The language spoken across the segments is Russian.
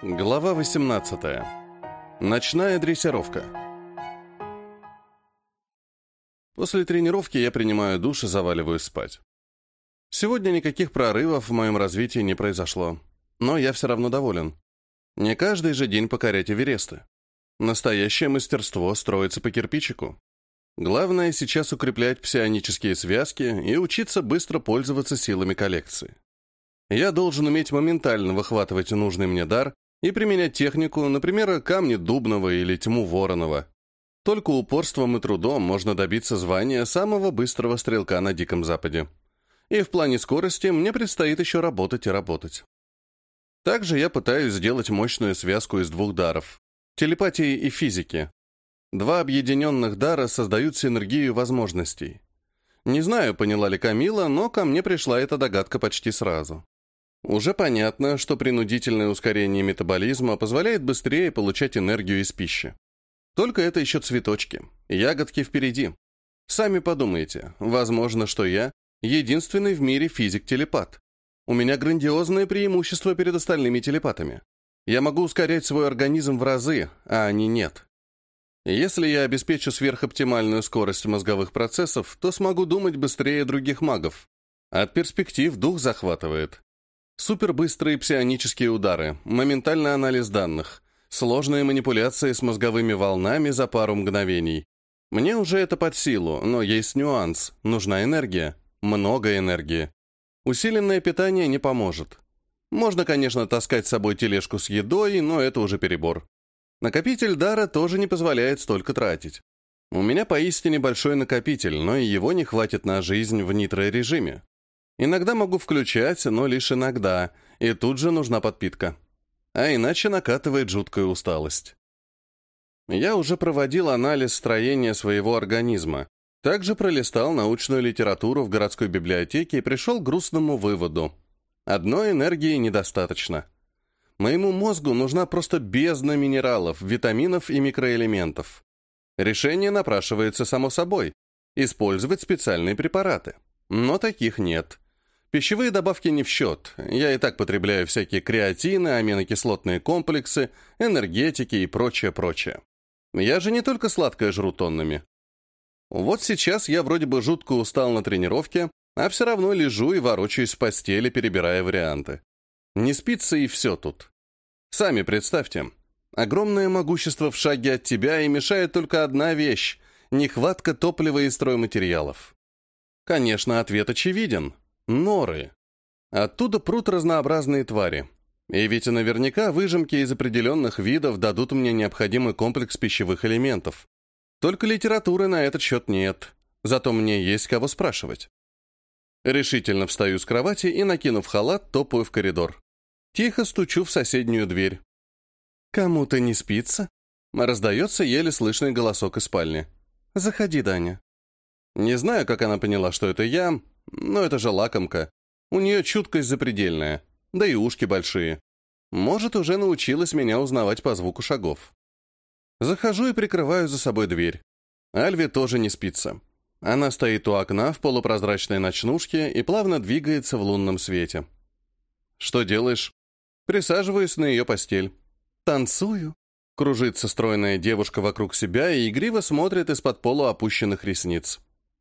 Глава 18. Ночная дрессировка. После тренировки я принимаю душ и заваливаюсь спать. Сегодня никаких прорывов в моем развитии не произошло, но я все равно доволен. Не каждый же день покорять Эвересты. Настоящее мастерство строится по кирпичику. Главное сейчас укреплять псионические связки и учиться быстро пользоваться силами коллекции. Я должен уметь моментально выхватывать нужный мне дар и применять технику, например, камни Дубного или тьму Воронова. Только упорством и трудом можно добиться звания самого быстрого стрелка на Диком Западе. И в плане скорости мне предстоит еще работать и работать. Также я пытаюсь сделать мощную связку из двух даров – телепатии и физики. Два объединенных дара создают синергию возможностей. Не знаю, поняла ли Камила, но ко мне пришла эта догадка почти сразу. Уже понятно, что принудительное ускорение метаболизма позволяет быстрее получать энергию из пищи. Только это еще цветочки, ягодки впереди. Сами подумайте, возможно, что я единственный в мире физик-телепат. У меня грандиозное преимущество перед остальными телепатами. Я могу ускорять свой организм в разы, а они нет. Если я обеспечу сверхоптимальную скорость мозговых процессов, то смогу думать быстрее других магов. От перспектив дух захватывает. Супербыстрые псионические удары, моментальный анализ данных, сложные манипуляции с мозговыми волнами за пару мгновений. Мне уже это под силу, но есть нюанс. Нужна энергия. Много энергии. Усиленное питание не поможет. Можно, конечно, таскать с собой тележку с едой, но это уже перебор. Накопитель дара тоже не позволяет столько тратить. У меня поистине большой накопитель, но и его не хватит на жизнь в нитро-режиме. Иногда могу включать, но лишь иногда, и тут же нужна подпитка. А иначе накатывает жуткая усталость. Я уже проводил анализ строения своего организма, также пролистал научную литературу в городской библиотеке и пришел к грустному выводу. Одной энергии недостаточно. Моему мозгу нужна просто бездна минералов, витаминов и микроэлементов. Решение напрашивается само собой – использовать специальные препараты. Но таких нет. Пищевые добавки не в счет. Я и так потребляю всякие креатины, аминокислотные комплексы, энергетики и прочее-прочее. Я же не только сладкое жру тоннами. Вот сейчас я вроде бы жутко устал на тренировке, а все равно лежу и ворочаюсь в постели, перебирая варианты. Не спится и все тут. Сами представьте. Огромное могущество в шаге от тебя и мешает только одна вещь — нехватка топлива и стройматериалов. Конечно, ответ очевиден — Норы. Оттуда прут разнообразные твари. И ведь наверняка выжимки из определенных видов дадут мне необходимый комплекс пищевых элементов. Только литературы на этот счет нет. Зато мне есть кого спрашивать. Решительно встаю с кровати и, накинув халат, топаю в коридор. Тихо стучу в соседнюю дверь. «Кому-то не спится?» Раздается еле слышный голосок из спальни. «Заходи, Даня». Не знаю, как она поняла, что это я, но это же лакомка. У нее чуткость запредельная, да и ушки большие. Может, уже научилась меня узнавать по звуку шагов. Захожу и прикрываю за собой дверь. Альве тоже не спится. Она стоит у окна в полупрозрачной ночнушке и плавно двигается в лунном свете. «Что делаешь?» Присаживаюсь на ее постель. «Танцую». Кружится стройная девушка вокруг себя и игриво смотрит из-под полуопущенных ресниц.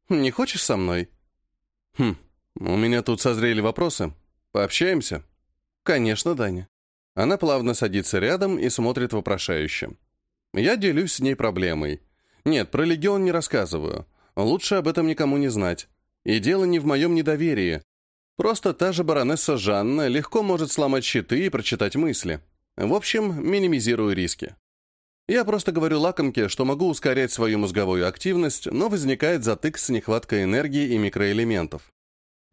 «Не хочешь со мной?» «Хм, у меня тут созрели вопросы. Пообщаемся?» «Конечно, Даня». Она плавно садится рядом и смотрит вопрошающе. Я делюсь с ней проблемой. Нет, про легион не рассказываю. Лучше об этом никому не знать. И дело не в моем недоверии. Просто та же баронесса Жанна легко может сломать щиты и прочитать мысли. В общем, минимизирую риски. Я просто говорю лакомке, что могу ускорять свою мозговую активность, но возникает затык с нехваткой энергии и микроэлементов.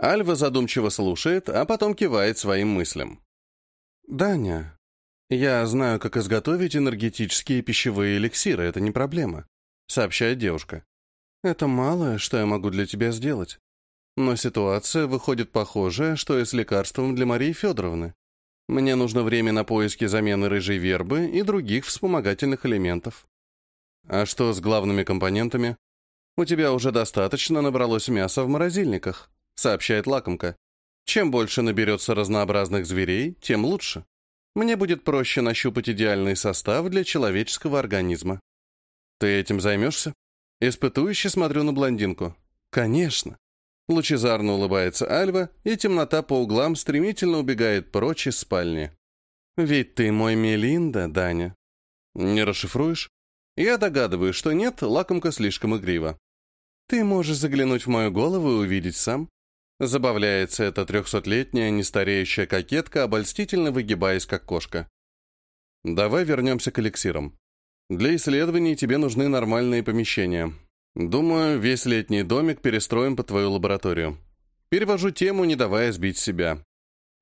Альва задумчиво слушает, а потом кивает своим мыслям. «Даня, я знаю, как изготовить энергетические пищевые эликсиры, это не проблема», — сообщает девушка. «Это малое, что я могу для тебя сделать. Но ситуация выходит похожая, что и с лекарством для Марии Федоровны. Мне нужно время на поиски замены рыжей вербы и других вспомогательных элементов. А что с главными компонентами? У тебя уже достаточно набралось мяса в морозильниках, сообщает лакомка. Чем больше наберется разнообразных зверей, тем лучше. Мне будет проще нащупать идеальный состав для человеческого организма. Ты этим займешься? Испытующе смотрю на блондинку. Конечно. Лучезарно улыбается Альва, и темнота по углам стремительно убегает прочь из спальни. Ведь ты мой Мелинда, Даня. Не расшифруешь? Я догадываюсь, что нет, лакомка слишком игрива. Ты можешь заглянуть в мою голову и увидеть сам. Забавляется эта трехсотлетняя нестареющая кокетка, обольстительно выгибаясь, как кошка. Давай вернемся к эликсирам. Для исследований тебе нужны нормальные помещения. Думаю, весь летний домик перестроим под твою лабораторию. Перевожу тему, не давая сбить себя.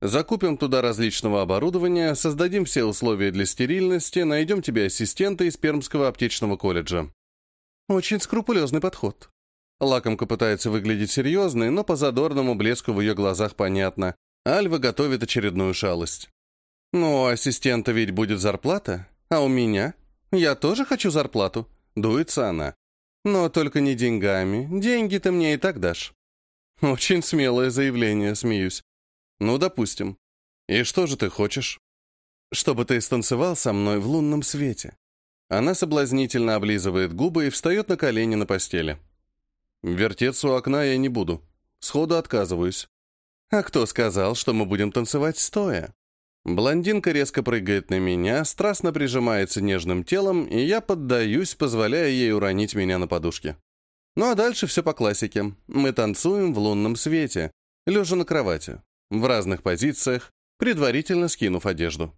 Закупим туда различного оборудования, создадим все условия для стерильности, найдем тебе ассистента из Пермского аптечного колледжа. Очень скрупулезный подход. Лакомка пытается выглядеть серьезной, но по задорному блеску в ее глазах понятно. Альва готовит очередную шалость. «Ну, ассистента ведь будет зарплата, а у меня? Я тоже хочу зарплату», — дуется она. «Но только не деньгами. Деньги ты мне и так дашь». Очень смелое заявление, смеюсь. Ну, допустим. И что же ты хочешь? Чтобы ты станцевал со мной в лунном свете. Она соблазнительно облизывает губы и встает на колени на постели. Вертеться у окна я не буду. Сходу отказываюсь. А кто сказал, что мы будем танцевать стоя? Блондинка резко прыгает на меня, страстно прижимается нежным телом, и я поддаюсь, позволяя ей уронить меня на подушке. Ну а дальше все по классике. Мы танцуем в лунном свете, лежа на кровати, в разных позициях, предварительно скинув одежду.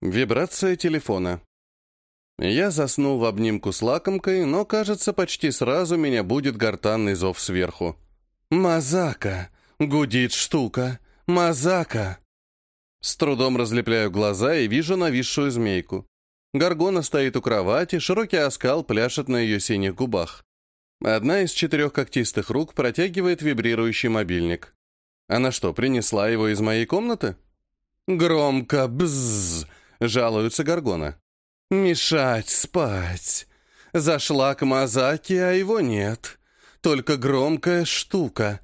Вибрация телефона. Я заснул в обнимку с лакомкой, но, кажется, почти сразу меня будет гортанный зов сверху. «Мазака! Гудит штука! Мазака!» С трудом разлепляю глаза и вижу нависшую змейку. Горгона стоит у кровати, широкий оскал пляшет на ее синих губах. Одна из четырех когтистых рук протягивает вибрирующий мобильник. Она что, принесла его из моей комнаты? «Громко бззз!» — жалуется Горгона. Мешать спать. Зашла к Мазаке, а его нет. Только громкая штука.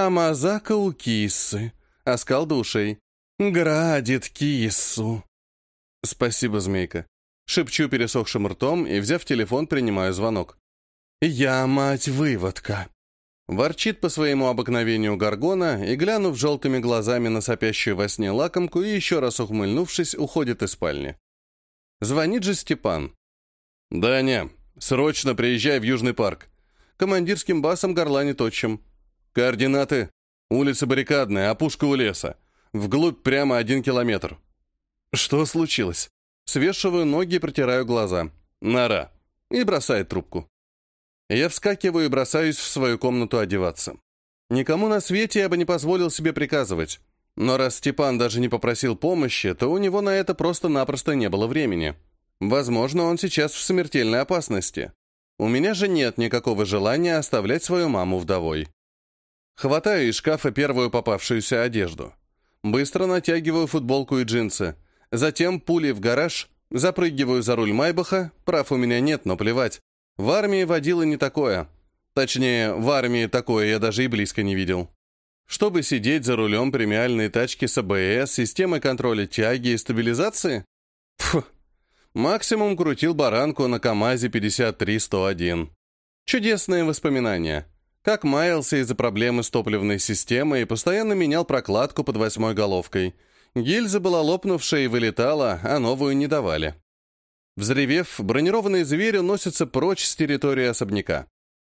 А Мазака у кисы. Оскал душей. Градит кису. Спасибо, змейка. Шепчу пересохшим ртом и, взяв телефон, принимаю звонок. «Я мать-выводка!» Ворчит по своему обыкновению Гаргона и, глянув желтыми глазами на сопящую во сне лакомку и еще раз ухмыльнувшись, уходит из спальни. Звонит же Степан. «Даня, срочно приезжай в Южный парк. Командирским басом горланит отчим. Координаты. Улица Баррикадная, опушка у леса. Вглубь прямо один километр». «Что случилось?» Свешиваю ноги и протираю глаза. «Нора». И бросает трубку. Я вскакиваю и бросаюсь в свою комнату одеваться. Никому на свете я бы не позволил себе приказывать. Но раз Степан даже не попросил помощи, то у него на это просто-напросто не было времени. Возможно, он сейчас в смертельной опасности. У меня же нет никакого желания оставлять свою маму вдовой. Хватаю из шкафа первую попавшуюся одежду. Быстро натягиваю футболку и джинсы. Затем пулей в гараж, запрыгиваю за руль Майбаха, прав у меня нет, но плевать. В армии водила не такое. Точнее, в армии такое я даже и близко не видел. Чтобы сидеть за рулем премиальной тачки с АБС, системой контроля тяги и стабилизации? Фу. Максимум крутил баранку на КАМАЗе 53-101. Чудесные воспоминания. Как маялся из-за проблемы с топливной системой и постоянно менял прокладку под восьмой головкой. Гильза была лопнувшая и вылетала, а новую не давали. Взревев, бронированный зверь уносится прочь с территории особняка.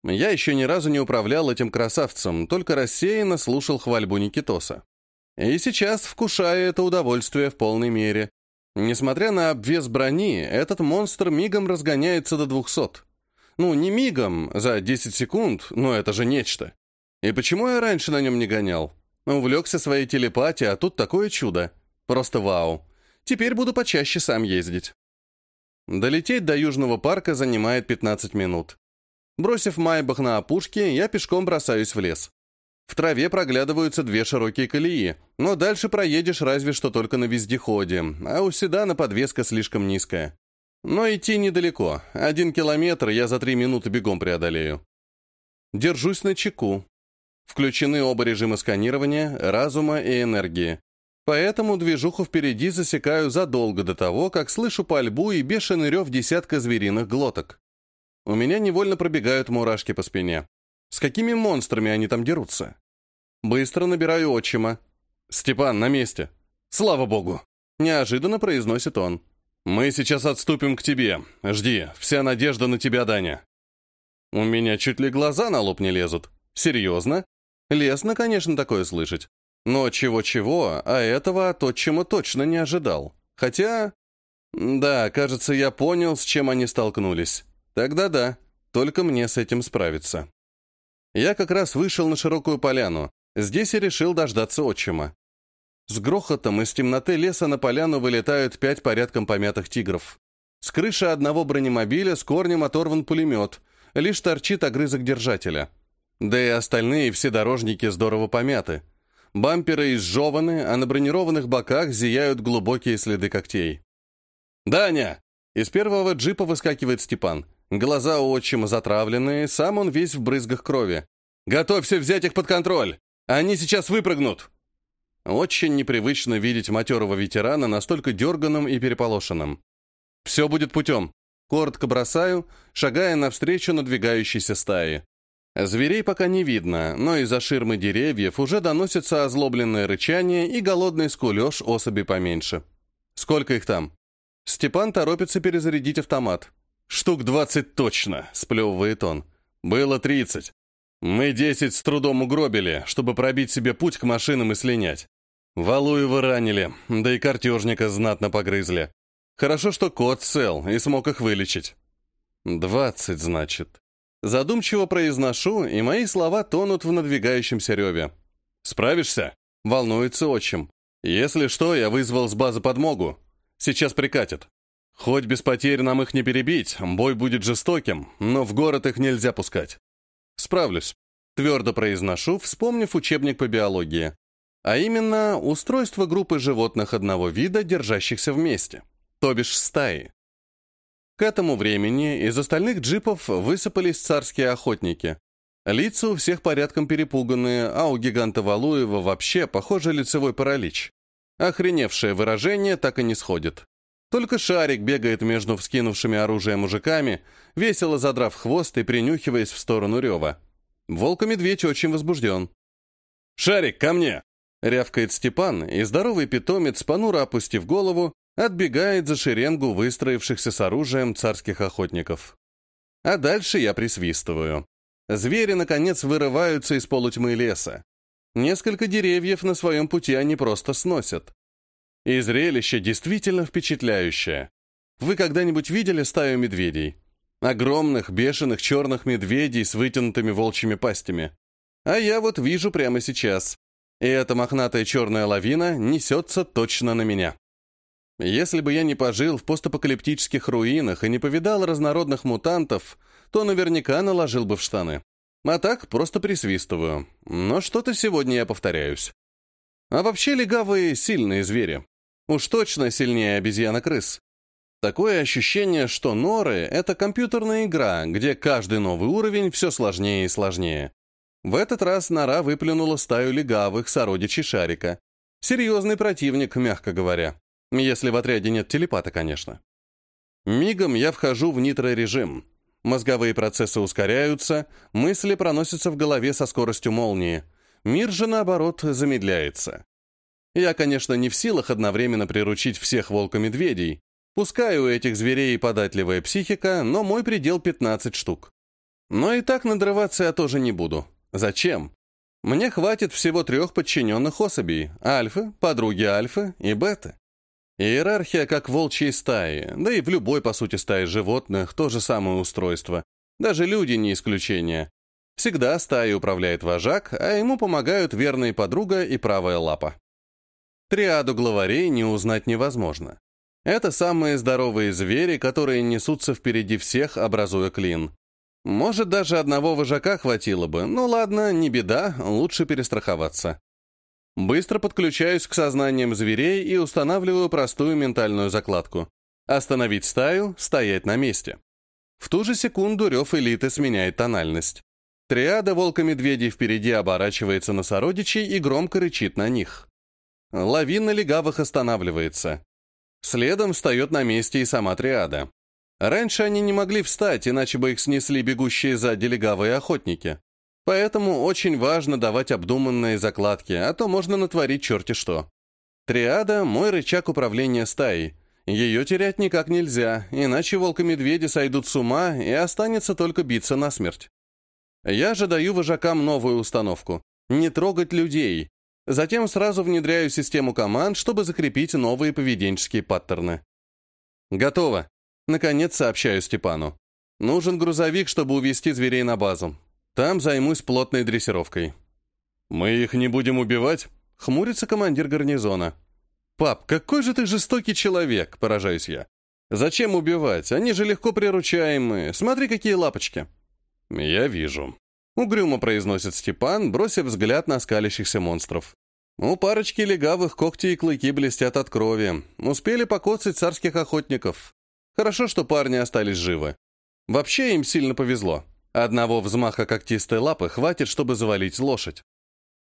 Я еще ни разу не управлял этим красавцем, только рассеянно слушал хвальбу Никитоса. И сейчас вкушаю это удовольствие в полной мере. Несмотря на обвес брони, этот монстр мигом разгоняется до 200. Ну, не мигом, за 10 секунд, но это же нечто. И почему я раньше на нем не гонял? Увлекся своей телепатией, а тут такое чудо. Просто вау. Теперь буду почаще сам ездить. Долететь до Южного парка занимает 15 минут. Бросив майбах на опушке, я пешком бросаюсь в лес. В траве проглядываются две широкие колеи, но дальше проедешь разве что только на вездеходе, а у седана подвеска слишком низкая. Но идти недалеко, один километр я за три минуты бегом преодолею. Держусь на чеку. Включены оба режима сканирования, разума и энергии. Поэтому движуху впереди засекаю задолго до того, как слышу пальбу и бешеный рев десятка звериных глоток. У меня невольно пробегают мурашки по спине. С какими монстрами они там дерутся? Быстро набираю отчима. «Степан, на месте!» «Слава богу!» Неожиданно произносит он. «Мы сейчас отступим к тебе. Жди, вся надежда на тебя, Даня». У меня чуть ли глаза на лоб не лезут. Серьезно? Лестно, конечно, такое слышать. Но чего-чего, а этого от отчима точно не ожидал. Хотя... Да, кажется, я понял, с чем они столкнулись. Тогда да, только мне с этим справиться. Я как раз вышел на широкую поляну. Здесь и решил дождаться отчима. С грохотом из темноты леса на поляну вылетают пять порядком помятых тигров. С крыши одного бронемобиля с корнем оторван пулемет, лишь торчит огрызок держателя. Да и остальные вседорожники здорово помяты. Бамперы изжеваны, а на бронированных боках зияют глубокие следы когтей. «Даня!» Из первого джипа выскакивает Степан. Глаза у отчима затравленные, сам он весь в брызгах крови. «Готовься взять их под контроль! Они сейчас выпрыгнут!» Очень непривычно видеть матерого ветерана настолько дерганым и переполошенным. «Все будет путем», — коротко бросаю, шагая навстречу надвигающейся стае. Зверей пока не видно, но из-за ширмы деревьев уже доносится озлобленное рычание и голодный скулеж особи поменьше. «Сколько их там?» Степан торопится перезарядить автомат. «Штук двадцать точно», — сплевывает он. «Было тридцать. Мы десять с трудом угробили, чтобы пробить себе путь к машинам и слинять. Валуева ранили, да и картежника знатно погрызли. Хорошо, что кот цел и смог их вылечить. Двадцать, значит. Задумчиво произношу, и мои слова тонут в надвигающемся реве. «Справишься?» — волнуется отчим. «Если что, я вызвал с базы подмогу. Сейчас прикатят. Хоть без потерь нам их не перебить, бой будет жестоким, но в город их нельзя пускать. Справлюсь. Твердо произношу, вспомнив учебник по биологии. А именно, устройство группы животных одного вида, держащихся вместе. То бишь стаи. К этому времени из остальных джипов высыпались царские охотники. Лица у всех порядком перепуганные, а у гиганта Валуева вообще, похоже, лицевой паралич. Охреневшее выражение так и не сходит. Только шарик бегает между вскинувшими оружие мужиками, весело задрав хвост и принюхиваясь в сторону рева. Волк-медведь очень возбужден. «Шарик, ко мне!» — рявкает Степан, и здоровый питомец, понуро опустив голову, отбегает за шеренгу выстроившихся с оружием царских охотников. А дальше я присвистываю. Звери, наконец, вырываются из полутьмы леса. Несколько деревьев на своем пути они просто сносят. И зрелище действительно впечатляющее. Вы когда-нибудь видели стаю медведей? Огромных, бешеных черных медведей с вытянутыми волчьими пастями. А я вот вижу прямо сейчас. И эта мохнатая черная лавина несется точно на меня. Если бы я не пожил в постапокалиптических руинах и не повидал разнородных мутантов, то наверняка наложил бы в штаны. А так просто присвистываю. Но что-то сегодня я повторяюсь. А вообще легавые — сильные звери. Уж точно сильнее обезьяна-крыс. Такое ощущение, что норы — это компьютерная игра, где каждый новый уровень все сложнее и сложнее. В этот раз нора выплюнула стаю легавых сородичей шарика. Серьезный противник, мягко говоря. Если в отряде нет телепата, конечно. Мигом я вхожу в нитрорежим. Мозговые процессы ускоряются, мысли проносятся в голове со скоростью молнии. Мир же, наоборот, замедляется. Я, конечно, не в силах одновременно приручить всех волка-медведей. Пускай у этих зверей податливая психика, но мой предел 15 штук. Но и так надрываться я тоже не буду. Зачем? Мне хватит всего трех подчиненных особей – альфы, подруги альфы и беты. Иерархия как волчьей стаи, да и в любой, по сути, стае животных то же самое устройство. Даже люди не исключение. Всегда стаей управляет вожак, а ему помогают верные подруга и правая лапа. Триаду главарей не узнать невозможно. Это самые здоровые звери, которые несутся впереди всех, образуя клин. Может, даже одного вожака хватило бы, но ладно, не беда, лучше перестраховаться. Быстро подключаюсь к сознаниям зверей и устанавливаю простую ментальную закладку. Остановить стаю, стоять на месте. В ту же секунду рев элиты сменяет тональность. Триада волка-медведей впереди оборачивается на сородичей и громко рычит на них. Лавина легавых останавливается. Следом встает на месте и сама триада. Раньше они не могли встать, иначе бы их снесли бегущие сзади легавые охотники. Поэтому очень важно давать обдуманные закладки, а то можно натворить черти что. Триада — мой рычаг управления стаей. Ее терять никак нельзя, иначе волка-медведи сойдут с ума и останется только биться насмерть. Я же даю вожакам новую установку — не трогать людей. Затем сразу внедряю систему команд, чтобы закрепить новые поведенческие паттерны. Готово. Наконец сообщаю Степану. Нужен грузовик, чтобы увезти зверей на базу. Там займусь плотной дрессировкой. Мы их не будем убивать? Хмурится командир гарнизона. «Пап, какой же ты жестокий человек!» – поражаюсь я. «Зачем убивать? Они же легко приручаемые. Смотри, какие лапочки!» «Я вижу», — угрюмо произносит Степан, бросив взгляд на скалящихся монстров. У парочки легавых когти и клыки блестят от крови. Успели покоцать царских охотников. Хорошо, что парни остались живы. Вообще им сильно повезло. Одного взмаха когтистой лапы хватит, чтобы завалить лошадь.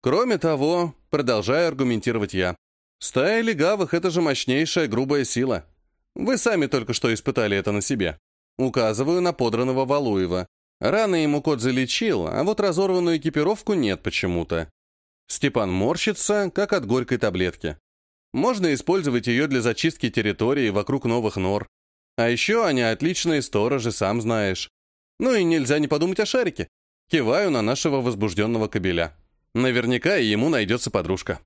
Кроме того, продолжаю аргументировать я, стая легавых — это же мощнейшая грубая сила. Вы сами только что испытали это на себе. Указываю на подранного Валуева. Раны ему кот залечил, а вот разорванную экипировку нет почему-то. Степан морщится, как от горькой таблетки. Можно использовать ее для зачистки территории вокруг новых нор. А еще они отличные сторожи, сам знаешь. Ну и нельзя не подумать о шарике. Киваю на нашего возбужденного кобеля. Наверняка и ему найдется подружка.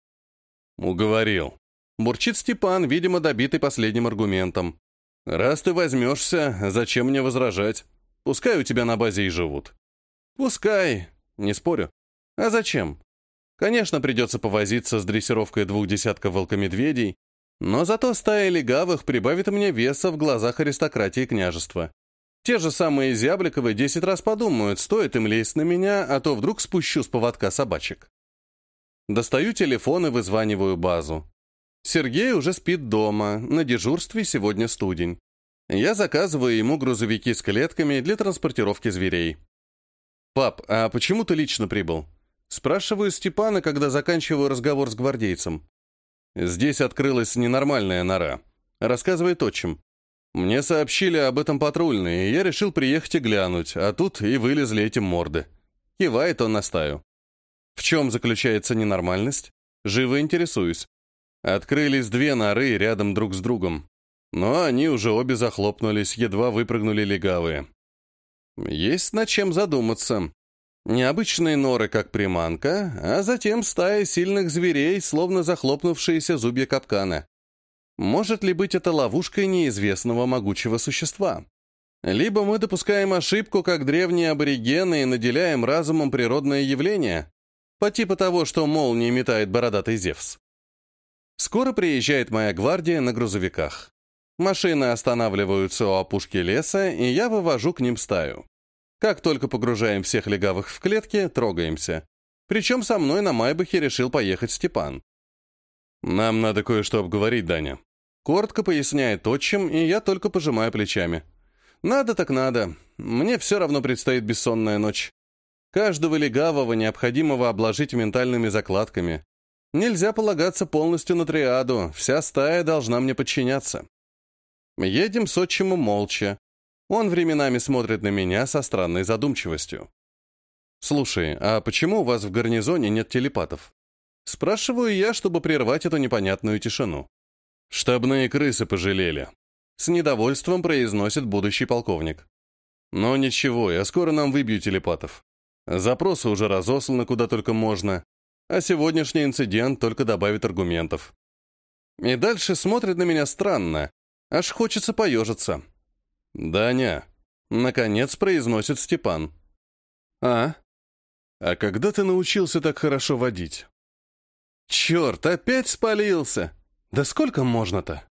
Уговорил. Бурчит Степан, видимо, добитый последним аргументом. Раз ты возьмешься, зачем мне возражать? Пускай у тебя на базе и живут. Пускай, не спорю. А зачем? Конечно, придется повозиться с дрессировкой двух десятков волкомедведей, но зато стая легавых прибавит мне веса в глазах аристократии княжества. Те же самые Зябликовы десять раз подумают, стоит им лезть на меня, а то вдруг спущу с поводка собачек. Достаю телефон и вызваниваю базу. Сергей уже спит дома, на дежурстве сегодня студень. Я заказываю ему грузовики с клетками для транспортировки зверей. «Пап, а почему ты лично прибыл?» Спрашиваю Степана, когда заканчиваю разговор с гвардейцем. «Здесь открылась ненормальная нора», — рассказывает отчим. «Мне сообщили об этом патрульные, и я решил приехать и глянуть, а тут и вылезли эти морды». Кивает он на стаю. В чем заключается ненормальность? Живо интересуюсь. Открылись две норы рядом друг с другом. Но они уже обе захлопнулись, едва выпрыгнули легавые. Есть над чем задуматься. Необычные норы, как приманка, а затем стая сильных зверей, словно захлопнувшиеся зубья капкана. Может ли быть это ловушкой неизвестного могучего существа? Либо мы допускаем ошибку, как древние аборигены, и наделяем разумом природное явление, по типу того, что молнии метает бородатый Зевс. Скоро приезжает моя гвардия на грузовиках. Машины останавливаются у опушки леса, и я вывожу к ним стаю. Как только погружаем всех легавых в клетки, трогаемся. Причем со мной на Майбахе решил поехать Степан. «Нам надо кое-что обговорить, Даня». Коротко поясняет отчим, и я только пожимаю плечами. «Надо так надо. Мне все равно предстоит бессонная ночь. Каждого легавого необходимого обложить ментальными закладками. Нельзя полагаться полностью на триаду, вся стая должна мне подчиняться. Едем с отчимом молча. Он временами смотрит на меня со странной задумчивостью. «Слушай, а почему у вас в гарнизоне нет телепатов?» Спрашиваю я, чтобы прервать эту непонятную тишину. «Штабные крысы пожалели», — с недовольством произносит будущий полковник. «Но ничего, я скоро нам выбью телепатов. Запросы уже разосланы куда только можно, а сегодняшний инцидент только добавит аргументов». И дальше смотрит на меня странно, Аж хочется поежиться. «Даня», — наконец произносит Степан. «А? А когда ты научился так хорошо водить?» «Черт, опять спалился! Да сколько можно-то?»